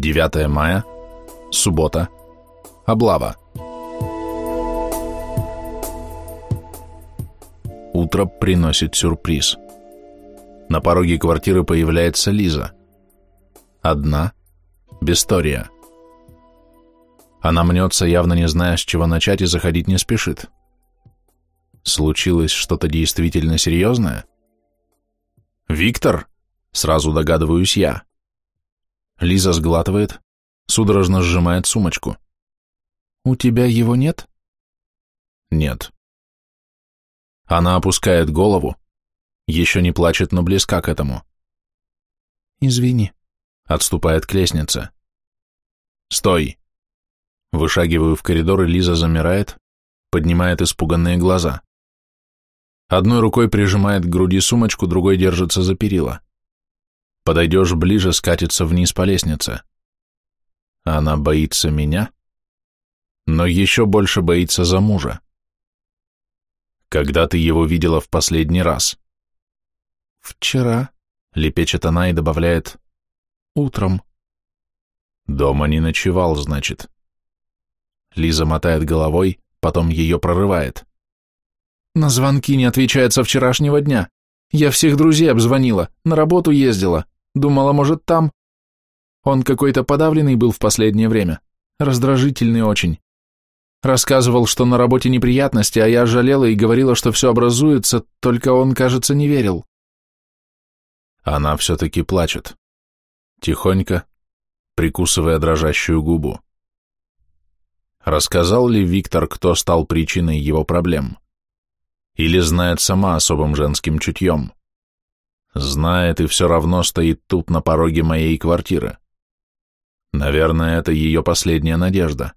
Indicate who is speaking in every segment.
Speaker 1: 9 мая, суббота, облава. Утро приносит сюрприз. На пороге квартиры появляется Лиза. Одна, без Тория. Она мнется, явно не зная, с чего начать, и заходить не спешит. Случилось что-то действительно серьезное? «Виктор?» — сразу догадываюсь я. Лиза сглатывает, судорожно сжимает сумочку. «У тебя его нет?» «Нет». Она опускает голову, еще не плачет, но близка к этому.
Speaker 2: «Извини», —
Speaker 1: отступает к лестнице. «Стой!» Вышагиваю в коридор, и Лиза замирает, поднимает испуганные глаза. Одной рукой прижимает к груди сумочку, другой держится за перила. Подойдешь ближе, скатится вниз по лестнице. Она боится меня, но еще больше боится за мужа. Когда ты его видела в последний раз?
Speaker 2: Вчера,
Speaker 1: лепечет она и добавляет,
Speaker 2: утром.
Speaker 1: Дома не ночевал, значит. Лиза мотает головой, потом ее прорывает.
Speaker 2: На звонки не отвечает со вчерашнего дня. Я всех друзей обзвонила, на работу ездила. Думала, может, там. Он какой-то подавленный был в последнее время. Раздражительный очень. Рассказывал, что на работе неприятности, а я жалела и говорила, что все образуется, только он, кажется, не верил.
Speaker 1: Она все-таки плачет. Тихонько, прикусывая дрожащую губу. Рассказал ли Виктор, кто стал причиной его проблем? Или знает сама особым женским чутьем? Знает и все равно стоит тут на пороге моей квартиры. Наверное, это ее последняя надежда.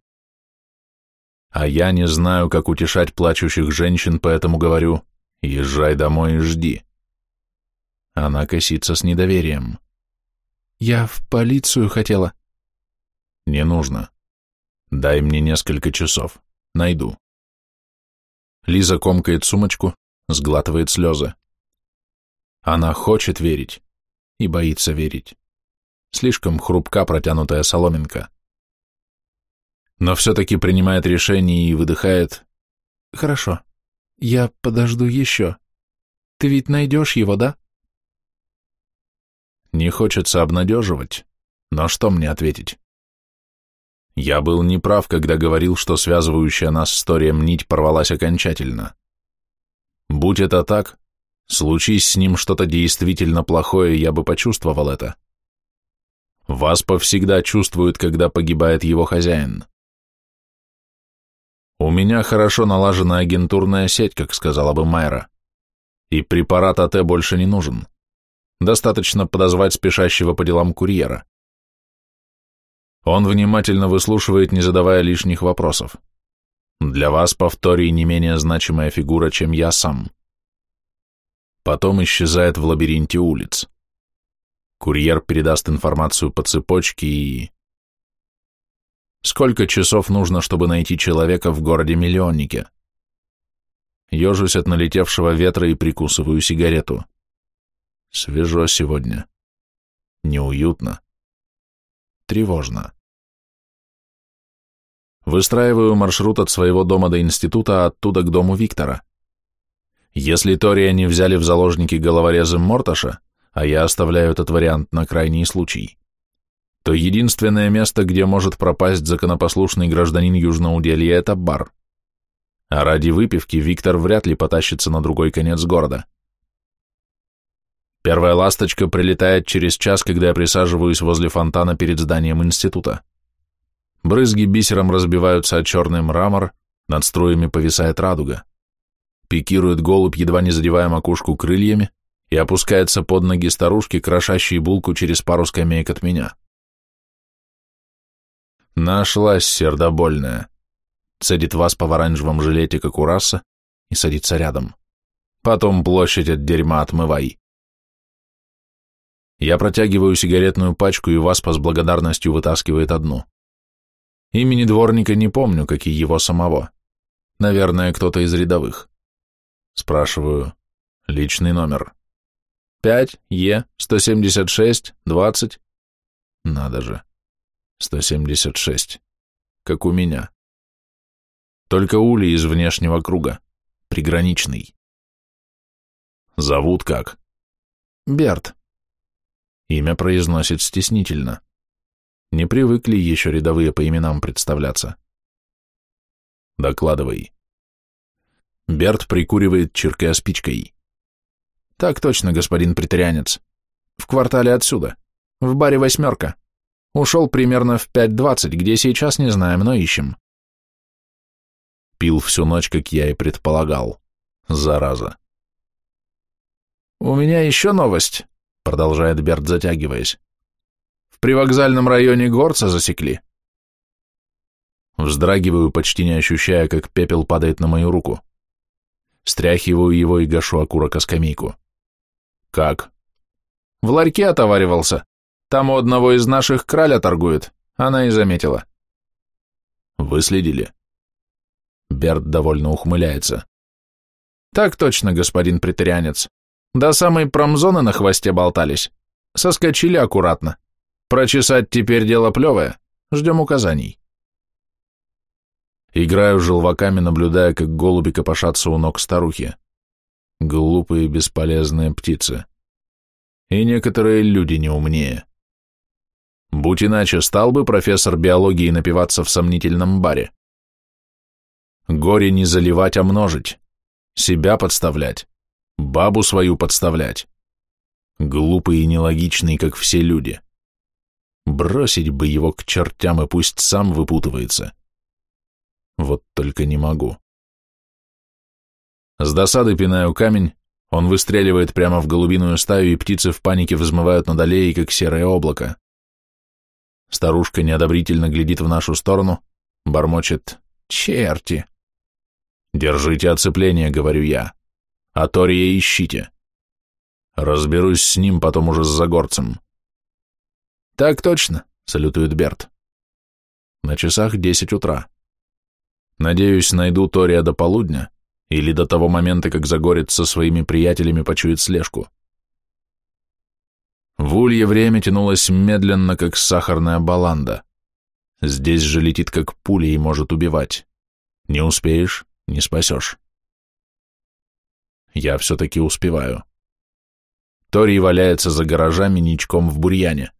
Speaker 1: А я не знаю, как утешать плачущих женщин, поэтому говорю, езжай домой и жди. Она косится с недоверием.
Speaker 2: Я в полицию хотела.
Speaker 1: Не нужно. Дай мне несколько часов. Найду. Лиза комкает сумочку, сглатывает слезы. Она хочет верить и боится верить. Слишком хрупка протянутая соломинка. Но все-таки принимает решение и выдыхает.
Speaker 2: «Хорошо, я подожду еще. Ты ведь найдешь его, да?»
Speaker 1: Не хочется обнадеживать, но что мне ответить? Я был неправ, когда говорил, что связывающая нас с Торием нить порвалась окончательно. Будь это так, Случись с ним что-то действительно плохое, я бы почувствовал это. Васпа всегда чувствует, когда погибает его хозяин. У меня хорошо налажена агентурная сеть, как сказала бы Майра. И препарат АТ больше не нужен. Достаточно подозвать спешащего по делам курьера. Он внимательно выслушивает, не задавая лишних вопросов. Для вас, повторий, не менее значимая фигура, чем я сам потом исчезает в лабиринте улиц. Курьер передаст информацию по цепочке и... Сколько часов нужно, чтобы найти человека в городе-миллионнике? Ежусь от налетевшего ветра и прикусываю сигарету. Свежо сегодня. Неуютно. Тревожно. Выстраиваю маршрут от своего дома до института, оттуда к дому Виктора. Если Тория не взяли в заложники головорезы Морташа, а я оставляю этот вариант на крайний случай, то единственное место, где может пропасть законопослушный гражданин Южноуделья, это бар. А ради выпивки Виктор вряд ли потащится на другой конец города. Первая ласточка прилетает через час, когда я присаживаюсь возле фонтана перед зданием института. Брызги бисером разбиваются о черный мрамор, над струями повисает радуга пикирует голубь, едва не задевая макушку крыльями, и опускается под ноги старушки, крошащей булку через пару скамеек от меня. Нашлась сердобольная. Цедит вас по оранжевом жилете, как у раса, и садится рядом. Потом площадь от дерьма отмывай. Я протягиваю сигаретную пачку, и Васпа с благодарностью вытаскивает одну. Имени дворника не помню, как и его самого. Наверное, кто-то из рядовых. Спрашиваю. Личный номер. 5 Е 176 20. Надо же. 176. Как у меня. Только Ули из внешнего круга. Приграничный. Зовут как?
Speaker 2: Берт.
Speaker 1: Имя произносит стеснительно. Не привыкли еще рядовые по именам представляться. Докладывай. Берт прикуривает, чиркая спичкой.
Speaker 2: Так точно, господин претарианец. В квартале отсюда. В баре «Восьмерка». Ушел примерно в 5.20, где сейчас не знаем, но ищем.
Speaker 1: Пил всю ночь, как я и предполагал. Зараза.
Speaker 2: «У меня еще новость», — продолжает Берт, затягиваясь. «В привокзальном районе горца засекли».
Speaker 1: Вздрагиваю, почти не ощущая, как пепел падает на мою руку. Стряхиваю его и гашу окурок о скамейку. «Как?»
Speaker 2: «В ларьке отоваривался. Там у одного из наших краля торгует. Она и заметила».
Speaker 1: «Выследили?» Берт довольно ухмыляется.
Speaker 2: «Так точно, господин претарианец. До самой промзоны на хвосте болтались. Соскочили аккуратно. Прочесать теперь дело плевое. Ждем указаний.
Speaker 1: Играю желваками, наблюдая, как голуби копошатся у ног старухи. Глупые бесполезные птицы. И некоторые люди не умнее. Будь иначе, стал бы профессор биологии напиваться в сомнительном баре. Горе не заливать, а множить. Себя подставлять бабу свою подставлять. Глупый и нелогичный, как все люди. Бросить бы его к чертям, и пусть сам выпутывается. Вот только не могу. С досады пинаю камень, он выстреливает прямо в голубиную стаю, и птицы в панике взмывают над аллеей, как серое облако. Старушка неодобрительно глядит в нашу сторону, бормочет «Черти!» «Держите оцепление», — говорю я а Тория ищите. Разберусь с ним потом уже с Загорцем.
Speaker 2: Так точно, салютует Берт.
Speaker 1: На часах десять утра. Надеюсь, найду Тория до полудня или до того момента, как Загорец со своими приятелями почует слежку. В улье время тянулось медленно, как сахарная баланда. Здесь же летит, как пуля и может убивать. Не успеешь — не спасешь. Я все-таки успеваю. Тори валяется за гаражами ничком в бурьяне.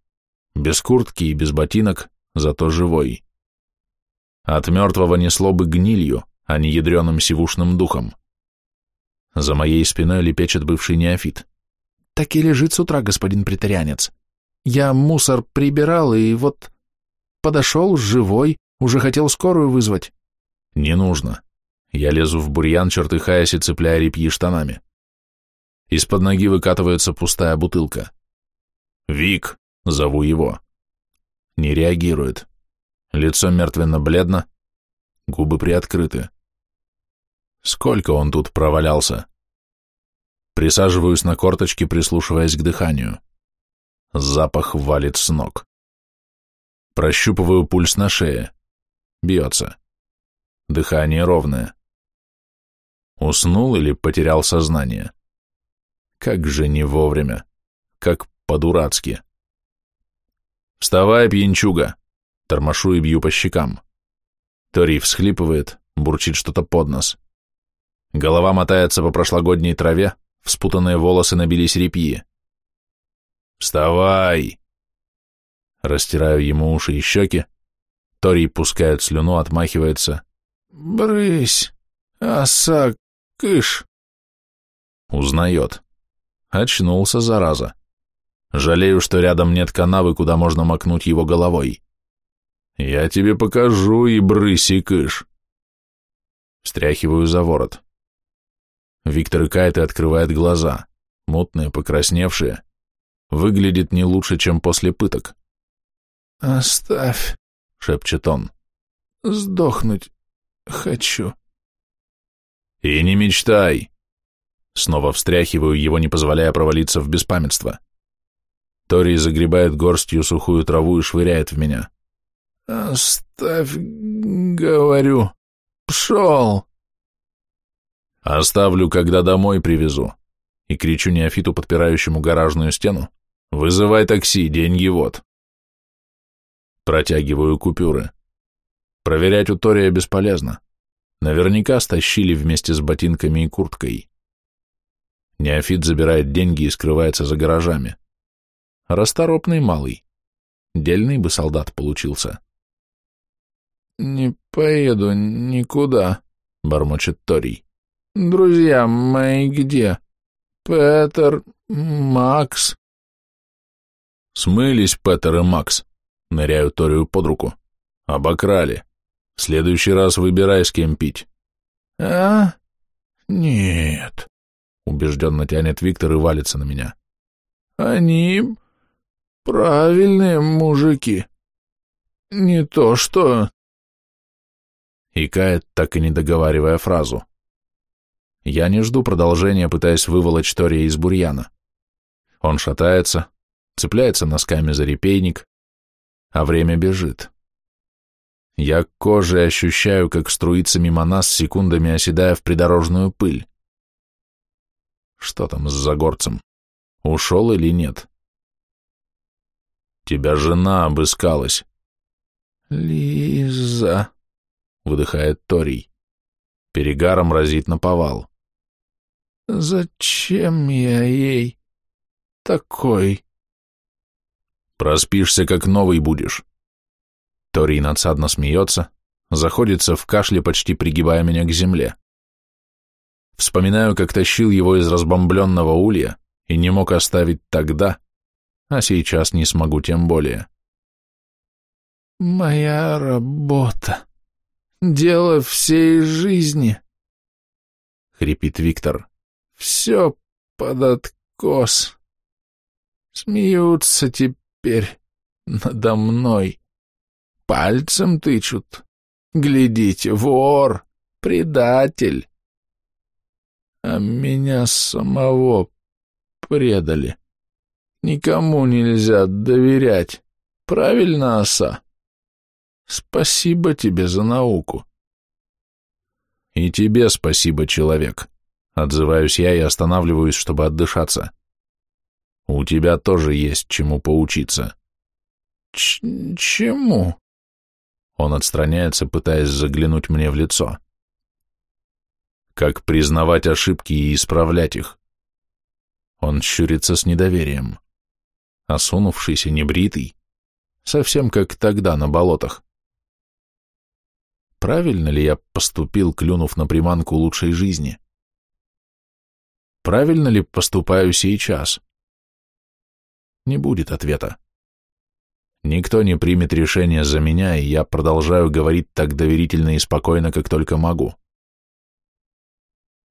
Speaker 1: Без куртки и без ботинок, зато живой. От мертвого несло бы гнилью, а не ядреным сивушным духом. За моей спиной лепечет бывший неофит.
Speaker 2: Так и лежит с утра, господин претарианец. Я мусор прибирал, и вот... Подошел, живой, уже хотел скорую вызвать.
Speaker 1: Не нужно. Я лезу в бурьян, чертыхаясь и цепляя репьи штанами. Из-под ноги выкатывается пустая бутылка. «Вик!» — зову его. Не реагирует. Лицо мертвенно-бледно, губы приоткрыты. Сколько он тут провалялся? Присаживаюсь на корточки, прислушиваясь к дыханию. Запах валит с ног. Прощупываю пульс на шее. Бьется. Дыхание ровное. Уснул или потерял сознание? Как же не вовремя. Как по-дурацки. «Вставай, пьянчуга!» Тормошу и бью по щекам. Тори всхлипывает, бурчит что-то под нос. Голова мотается по прошлогодней траве, в спутанные волосы набились репьи. «Вставай!» Растираю ему уши и щеки. Тори пускает слюну, отмахивается.
Speaker 2: «Брысь, оса Кыш.
Speaker 1: Узнает. Очнулся, зараза. Жалею, что рядом нет канавы, куда можно макнуть его головой. Я тебе покажу и брысь, и кыш. Встряхиваю за ворот. Виктор икает и открывает глаза, мутные, покрасневшие. Выглядит не лучше, чем после пыток.
Speaker 2: «Оставь», — шепчет он. «Сдохнуть хочу».
Speaker 1: «И не мечтай!» Снова встряхиваю его, не позволяя провалиться в беспамятство. Тори загребает горстью сухую траву и швыряет в меня.
Speaker 2: «Оставь, говорю, пшел!»
Speaker 1: «Оставлю, когда домой привезу», и кричу неофиту, подпирающему гаражную стену. «Вызывай такси, деньги вот». Протягиваю купюры. Проверять у Тория бесполезно. Наверняка стащили вместе с ботинками и курткой. Неофит забирает деньги и скрывается за гаражами. Расторопный малый. Дельный бы солдат получился.
Speaker 2: «Не поеду никуда», — бормочет Торий. «Друзья мои где? Петер, Макс?»
Speaker 1: «Смылись Петер и Макс», — ныряю Торию под руку. «Обокрали. В следующий раз выбирай, с кем пить».
Speaker 2: «А? Нет», — убежденно тянет Виктор и валится на меня. «Они правильные мужики. Не то что...»
Speaker 1: И кает, так и не договаривая фразу. Я не жду продолжения, пытаясь выволочь Тория из бурьяна. Он шатается, цепляется носками за репейник, а время бежит. Я кожей ощущаю, как струится мимо нас, секундами оседая в придорожную пыль. Что там с Загорцем? Ушел или нет? Тебя жена обыскалась.
Speaker 2: Лиза,
Speaker 1: выдыхает Торий. Перегаром разит на повал.
Speaker 2: Зачем я ей такой?
Speaker 1: Проспишься, как новый будешь. Торий надсадно смеется, заходится в кашле, почти пригибая меня к земле. Вспоминаю, как тащил его из разбомбленного улья и не мог оставить тогда, а сейчас не смогу тем более.
Speaker 2: «Моя работа», Дело всей жизни.
Speaker 1: Хрипит Виктор.
Speaker 2: Все под откос. Смеются теперь надо мной. Пальцем тычут. Глядите, вор, предатель. А меня самого предали. Никому нельзя доверять. Правильно, оса? Спасибо тебе за науку.
Speaker 1: И тебе спасибо, человек. Отзываюсь я и останавливаюсь, чтобы отдышаться. У тебя тоже есть чему поучиться.
Speaker 2: Ч чему?
Speaker 1: Он отстраняется, пытаясь заглянуть мне в лицо. Как признавать ошибки и исправлять их. Он щурится с недоверием. Осунувшийся, небритый, совсем как тогда на болотах правильно ли я поступил, клюнув на приманку лучшей жизни? Правильно ли поступаю сейчас? Не будет ответа. Никто не примет решение за меня, и я продолжаю говорить так доверительно и спокойно, как только могу.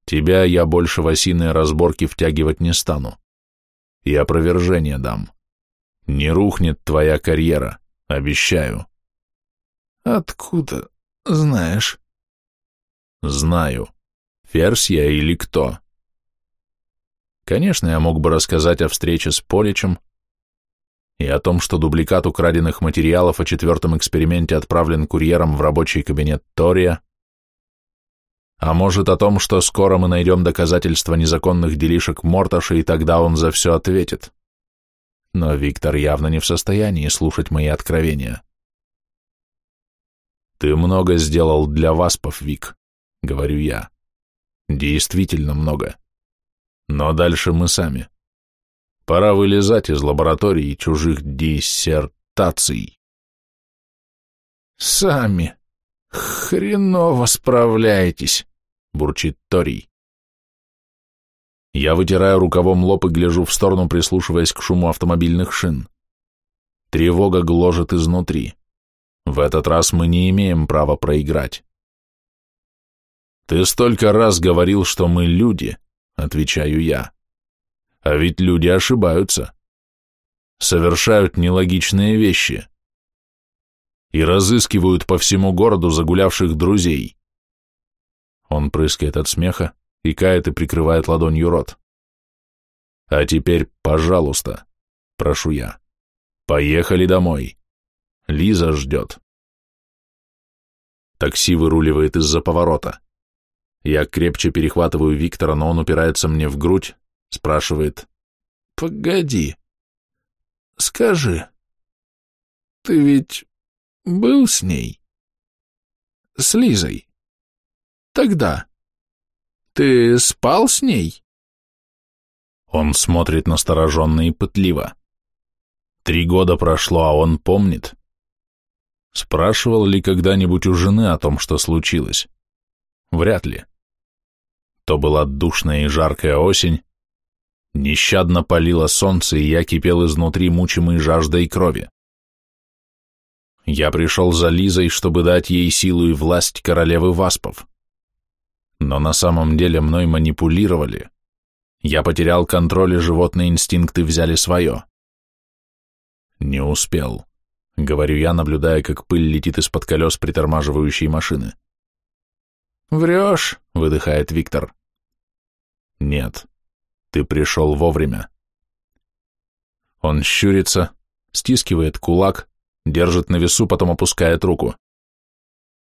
Speaker 1: Тебя я больше в осиные разборки втягивать не стану. И опровержение дам. Не рухнет твоя карьера, обещаю.
Speaker 2: Откуда знаешь.
Speaker 1: Знаю. Ферзь я или кто? Конечно, я мог бы рассказать о встрече с Поличем и о том, что дубликат украденных материалов о четвертом эксперименте отправлен курьером в рабочий кабинет Тория, а может о том, что скоро мы найдем доказательства незаконных делишек Морташа, и тогда он за все ответит. Но Виктор явно не в состоянии слушать мои откровения. «Ты много сделал для васпов, Вик», — говорю я. «Действительно много. Но дальше мы сами. Пора вылезать из лаборатории чужих диссертаций».
Speaker 2: «Сами. Хреново справляетесь», — бурчит Торий.
Speaker 1: Я вытираю рукавом лоб и гляжу в сторону, прислушиваясь к шуму автомобильных шин. Тревога гложет изнутри. В этот раз мы не имеем права проиграть. Ты столько раз говорил, что мы люди, отвечаю я. А ведь люди ошибаются. Совершают нелогичные вещи. И разыскивают по всему городу загулявших друзей. Он прыскает от смеха, и кает и прикрывает ладонью рот. А теперь, пожалуйста, прошу я, поехали домой. Лиза ждет. Такси выруливает из-за поворота. Я крепче перехватываю Виктора, но он упирается мне в грудь, спрашивает.
Speaker 2: «Погоди. Скажи, ты ведь Был с ней. С Лизой. Тогда. Ты спал с ней?
Speaker 1: Он смотрит настороженно и пытливо. Три года прошло, а он помнит. Спрашивал ли когда-нибудь у жены о том, что случилось? Вряд ли. То была душная и жаркая осень, нещадно палило солнце, и я кипел изнутри, мучимый жаждой крови. Я пришел за Лизой, чтобы дать ей силу и власть королевы Васпов. Но на самом деле мной манипулировали. Я потерял контроль, и животные инстинкты взяли свое. Не успел, говорю я, наблюдая, как пыль летит из-под колес притормаживающей машины.
Speaker 2: «Врешь», — выдыхает Виктор.
Speaker 1: «Нет, ты пришел вовремя». Он щурится, стискивает кулак, держит на весу, потом опускает руку.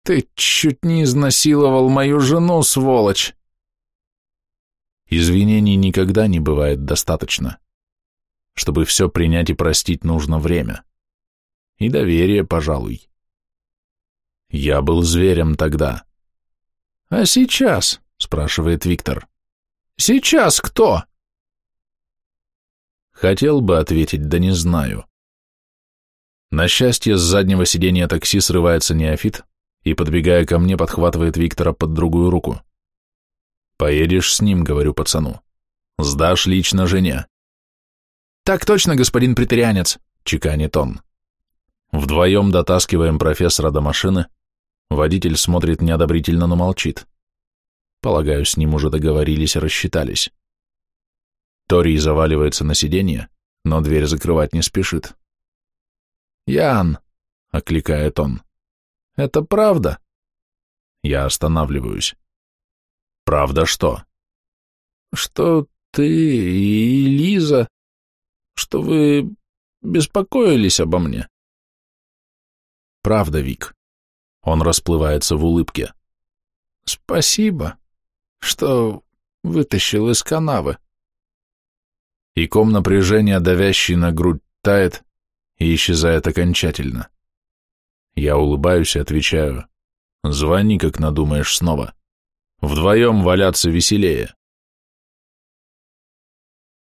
Speaker 2: «Ты чуть не изнасиловал мою жену, сволочь!»
Speaker 1: Извинений никогда не бывает достаточно. Чтобы все принять и простить, нужно время. И доверие, пожалуй. Я был зверем тогда.
Speaker 2: «А сейчас?» — спрашивает Виктор. «Сейчас кто?»
Speaker 1: Хотел бы ответить, да не знаю. На счастье, с заднего сиденья такси срывается неофит и, подбегая ко мне, подхватывает Виктора под другую руку. «Поедешь с ним», — говорю пацану. «Сдашь лично жене».
Speaker 2: «Так точно, господин претерианец», — чеканит он.
Speaker 1: Вдвоем дотаскиваем профессора до машины, Водитель смотрит неодобрительно, но молчит. Полагаю, с ним уже договорились и рассчитались. Тори заваливается на сиденье, но дверь закрывать не спешит.
Speaker 2: «Ян!» — окликает он. «Это правда?»
Speaker 1: Я останавливаюсь. «Правда что?»
Speaker 2: «Что ты и Лиза, что вы беспокоились обо мне?»
Speaker 1: «Правда, Вик. Он расплывается в улыбке.
Speaker 2: «Спасибо, что вытащил из канавы».
Speaker 1: И ком напряжения, давящий на грудь, тает и исчезает окончательно. Я улыбаюсь и отвечаю. «Звони, как надумаешь снова. Вдвоем валяться веселее».